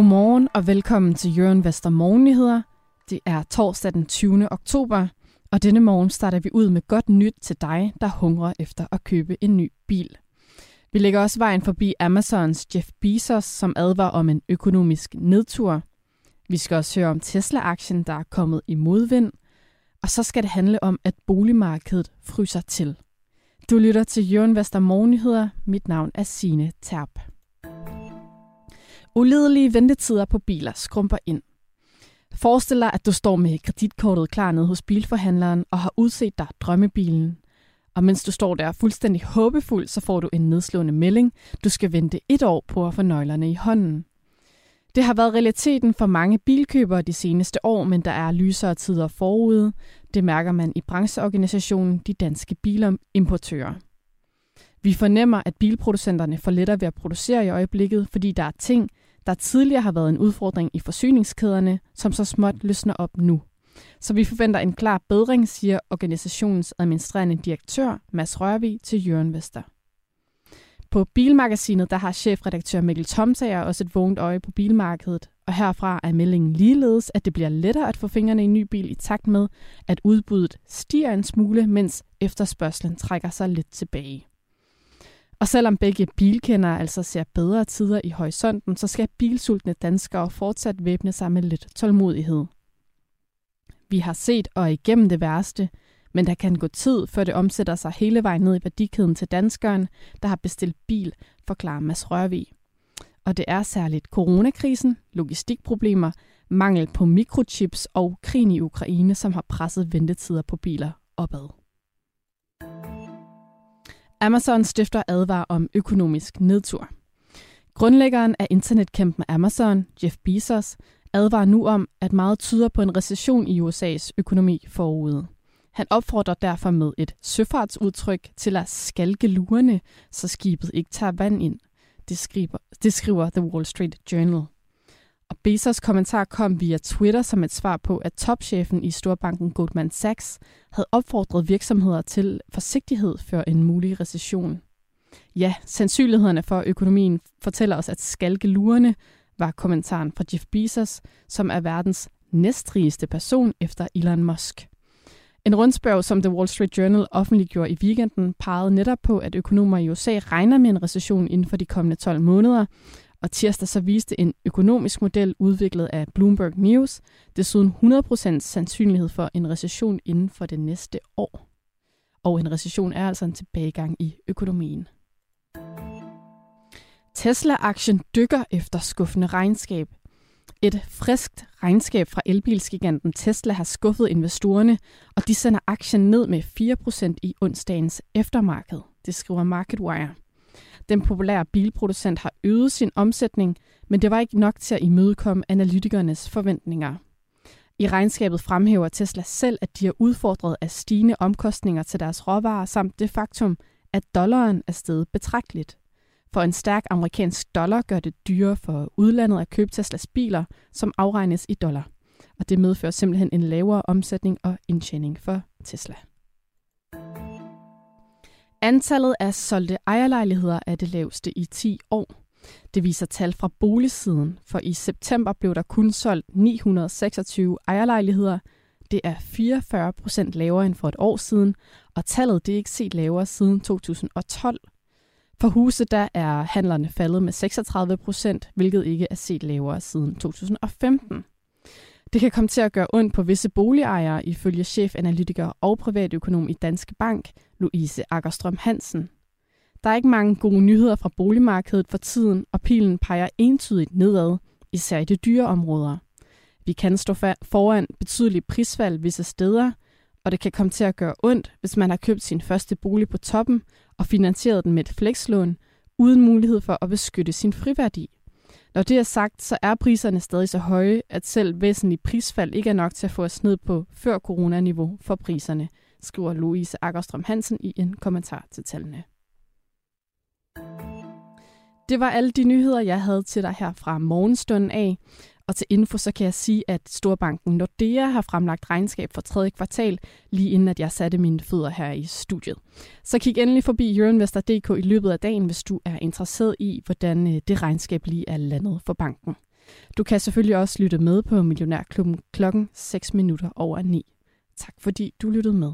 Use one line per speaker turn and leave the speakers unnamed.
Godmorgen og velkommen til Jørgen Vester Morgennyheder. Det er torsdag den 20. oktober, og denne morgen starter vi ud med godt nyt til dig, der hungrer efter at købe en ny bil. Vi lægger også vejen forbi Amazons Jeff Bezos, som advarer om en økonomisk nedtur. Vi skal også høre om Tesla-aktien, der er kommet i modvind. Og så skal det handle om, at boligmarkedet fryser til. Du lytter til Jørgen Vester Morgennyheder. Mit navn er Sine Terp. Ulidelige ventetider på biler skrumper ind. Forestil dig, at du står med kreditkortet klar nede hos bilforhandleren og har udset dig drømmebilen. Og mens du står der fuldstændig håbefuld, så får du en nedslående melding. Du skal vente et år på at få nøglerne i hånden. Det har været realiteten for mange bilkøbere de seneste år, men der er lysere tider forude. Det mærker man i brancheorganisationen De Danske Bilimportører. Vi fornemmer, at bilproducenterne får lettere ved at producere i øjeblikket, fordi der er ting, der tidligere har været en udfordring i forsyningskæderne, som så småt løsner op nu. Så vi forventer en klar bedring, siger organisationens administrerende direktør Mads Rørvig til Jørgen Vester. På Bilmagasinet der har chefredaktør Mikkel Tomsager også et vågent øje på bilmarkedet, og herfra er meldingen ligeledes, at det bliver lettere at få fingrene i en ny bil i takt med, at udbuddet stiger en smule, mens efterspørgselen trækker sig lidt tilbage. Og selvom begge bilkendere altså ser bedre tider i horisonten, så skal bilsultne danskere fortsat væbne sig med lidt tålmodighed. Vi har set og igennem det værste, men der kan gå tid, før det omsætter sig hele vejen ned i værdikæden til danskeren, der har bestilt bil, forklarer Mads Rørvig. Og det er særligt coronakrisen, logistikproblemer, mangel på mikrochips og krigen i Ukraine, som har presset ventetider på biler opad. Amazon stifter advar om økonomisk nedtur. Grundlæggeren af internetkæmpen Amazon, Jeff Bezos, advarer nu om, at meget tyder på en recession i USA's økonomi forude. Han opfordrer derfor med et søfartsudtryk til at skalke lurene, så skibet ikke tager vand ind. Det skriver, det skriver The Wall Street Journal. Og Bezos kommentar kom via Twitter som et svar på, at topchefen i storbanken Goldman Sachs havde opfordret virksomheder til forsigtighed før en mulig recession. Ja, sandsynlighederne for økonomien fortæller os, at skalke lurene var kommentaren fra Jeff Bezos, som er verdens næstrigeste person efter Elon Musk. En rundspørg, som The Wall Street Journal offentliggjorde i weekenden, pegede netop på, at økonomer i USA regner med en recession inden for de kommende 12 måneder, og tirsdag så viste en økonomisk model udviklet af Bloomberg News desuden 100% sandsynlighed for en recession inden for det næste år. Og en recession er altså en tilbagegang i økonomien. Tesla-aktien dykker efter skuffende regnskab. Et friskt regnskab fra elbilsgiganten Tesla har skuffet investorerne, og de sender aktien ned med 4% i onsdagens eftermarked, det skriver MarketWire. Den populære bilproducent har øget sin omsætning, men det var ikke nok til at imødekomme analytikernes forventninger. I regnskabet fremhæver Tesla selv, at de er udfordret af stigende omkostninger til deres råvarer, samt det faktum, at dollaren er steget betragteligt. For en stærk amerikansk dollar gør det dyrere for udlandet at købe Teslas biler, som afregnes i dollar. Og det medfører simpelthen en lavere omsætning og indtjening for Tesla. Antallet af solgte ejerlejligheder er det laveste i 10 år. Det viser tal fra boligsiden, for i september blev der kun solgt 926 ejerlejligheder. Det er 44 procent lavere end for et år siden, og tallet det er ikke set lavere siden 2012. For huse der er handlerne faldet med 36 procent, hvilket ikke er set lavere siden 2015. Det kan komme til at gøre ondt på visse boligejere, ifølge chefanalytiker og privatøkonom i Danske Bank, Louise Akkerstrøm Hansen. Der er ikke mange gode nyheder fra boligmarkedet for tiden, og pilen peger entydigt nedad, især i de dyre områder. Vi kan stå foran betydelige prisfald visse steder, og det kan komme til at gøre ondt, hvis man har købt sin første bolig på toppen og finansieret den med et flekslån, uden mulighed for at beskytte sin friværdi. Når det er sagt, så er priserne stadig så høje, at selv væsentlige prisfald ikke er nok til at få os ned på før coronaniveau for priserne, skriver Louise Akkerstrøm Hansen i en kommentar til tallene. Det var alle de nyheder, jeg havde til dig her fra morgenstunden af. Og til info, så kan jeg sige, at Storbanken Nordea har fremlagt regnskab for tredje kvartal, lige inden at jeg satte mine fødder her i studiet. Så kig endelig forbi euroinvestor.dk i løbet af dagen, hvis du er interesseret i, hvordan øh, det regnskab lige er landet for banken. Du kan selvfølgelig også lytte med på Millionærklubben klokken 6 minutter over 9. Tak fordi du lyttede med.